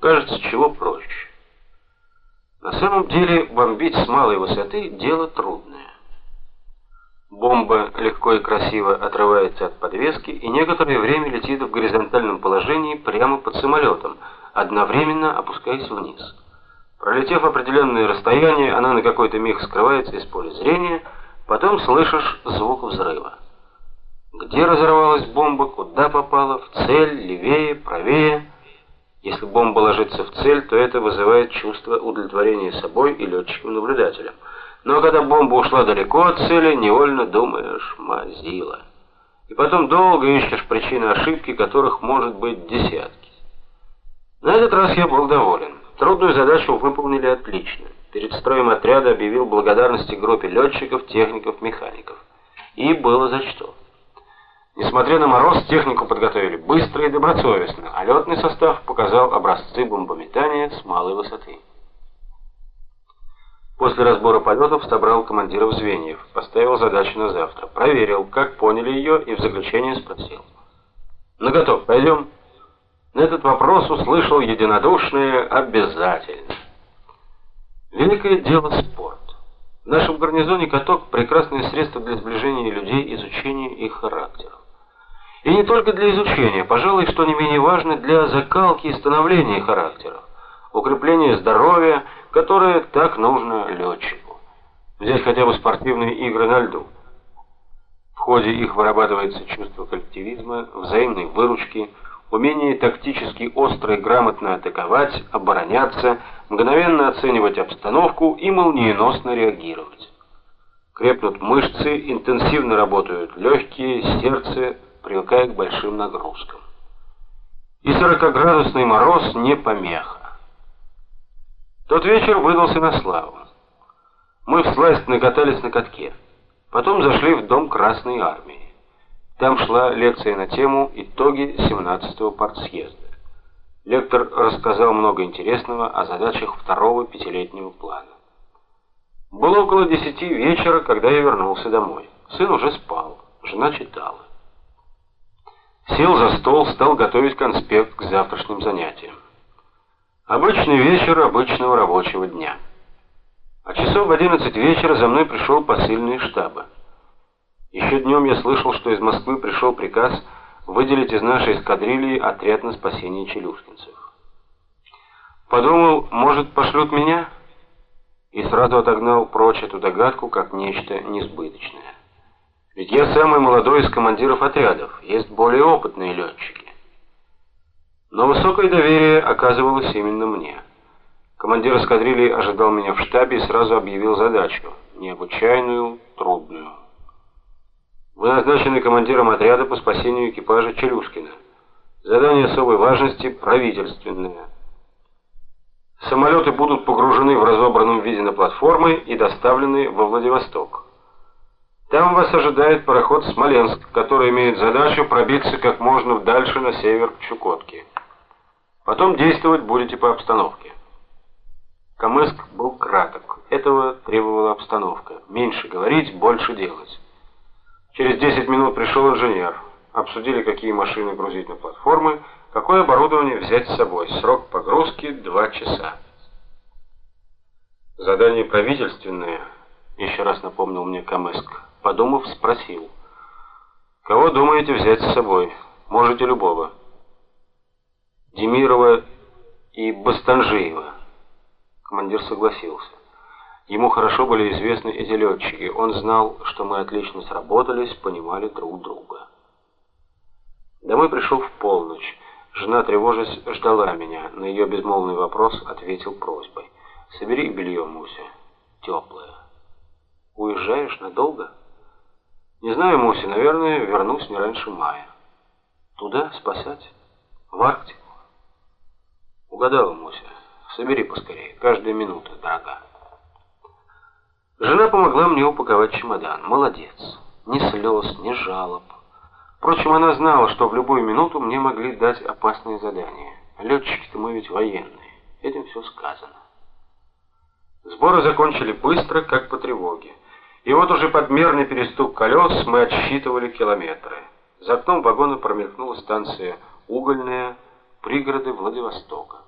Кажется, чего проще. На самом деле бомбить с малой высоты дело трудное. Бомба легко и красиво отрывается от подвески и некоторое время летит в горизонтальном положении прямо под самолетом, одновременно опускаясь вниз. Пролетев определенное расстояние, она на какой-то миг скрывается из поля зрения, потом слышишь звук взрыва. Где разорвалась бомба, куда попала, в цель, левее, правее. Если бомба ложится в цель, то это вызывает чувство удовлетворения собой и летчиком-наблюдателем. Но когда бомба ушла далеко от цели, невольно думаешь «мазила». И потом долго ищешь причины ошибки, которых может быть десятки. На этот раз я был доволен. Трудную задачу выполнили отлично. Перед строем отряда объявил благодарности группе летчиков, техников, механиков. И было за что. Несмотря на мороз, технику подготовили быстро и добросовестно, а летный состав показал образцы бомбометания с малой высоты. После разбора полетов собрал командиров звеньев, поставил задачу на завтра, проверил, как поняли ее и в заключение спросил. «Ну готов, пойдем?» На этот вопрос услышал единодушное «обязательно». Великое дело спорт. В нашем гарнизоне каток – прекрасное средство для сближения людей, изучения их характеров. И не только для изучения, пожалуй, что не менее важно для закалки и становления характеров, укрепления здоровья – которое так нужно летчику. Взять хотя бы спортивные игры на льду. В ходе их вырабатывается чувство коллективизма, взаимной выручки, умение тактически остро и грамотно атаковать, обороняться, мгновенно оценивать обстановку и молниеносно реагировать. Крепнут мышцы, интенсивно работают легкие, сердце привыкает к большим нагрузкам. И 40-градусный мороз не помеха. Тот вечер выдался на славу. Мы всласть накатались на катке. Потом зашли в дом Красной Армии. Там шла лекция на тему «Итоги 17-го партсъезда». Лектор рассказал много интересного о задачах второго пятилетнего плана. Было около десяти вечера, когда я вернулся домой. Сын уже спал, жена читала. Сел за стол, стал готовить конспект к завтрашним занятиям. Обычный вечер обычного рабочего дня. А часов в 11 вечера за мной пришел посыльный штаба. Еще днем я слышал, что из Москвы пришел приказ выделить из нашей эскадрильи отряд на спасение челюскинцев. Подумал, может, пошлют меня? И сразу отогнал прочь эту догадку, как нечто несбыточное. Ведь я самый молодой из командиров отрядов, есть более опытные летчики. Но высокое доверие оказывалось именно мне. Командир эскадрильи ожидал меня в штабе и сразу объявил задачу, необычайную, трудную. Вы назначены командиром отряда по спасению экипажа Челюшкина. Задание особой важности правительственное. Самолеты будут погружены в разобранном виде на платформы и доставлены во Владивосток. Там вас ожидает пароход «Смоленск», который имеет задачу пробиться как можно дальше на север к Чукотке. Потом действовать будете по обстановке. Камыск был краток. Этого требовала обстановка. Меньше говорить, больше делать. Через 10 минут пришел инженер. Обсудили, какие машины грузить на платформы, какое оборудование взять с собой. Срок погрузки 2 часа. Задание правительственное, еще раз напомнил мне Камыск. Подумав, спросил. Кого думаете взять с собой? Можете любого. Демирова и Бастанжиева. Командир согласился. Ему хорошо были известны эти летчики. Он знал, что мы отлично сработались, понимали друг друга. Домой пришел в полночь. Жена, тревожась, ждала меня. На ее безмолвный вопрос ответил просьбой. «Собери белье, Муся. Теплое». «Уезжаешь надолго?» «Не знаю, Муся. Наверное, вернусь не раньше мая». «Туда спасать? В Арктику?» Угадала, Муся. Собери поскорее. Каждая минута дорога. Жена помогла мне упаковать чемодан. Молодец. Ни слез, ни жалоб. Впрочем, она знала, что в любую минуту мне могли дать опасные задания. Летчики-то мы ведь военные. Этим все сказано. Сборы закончили быстро, как по тревоге. И вот уже под мерный перестук колес мы отсчитывали километры. За окном вагона промелькнула станция «Угольная», пригороды Владивостока.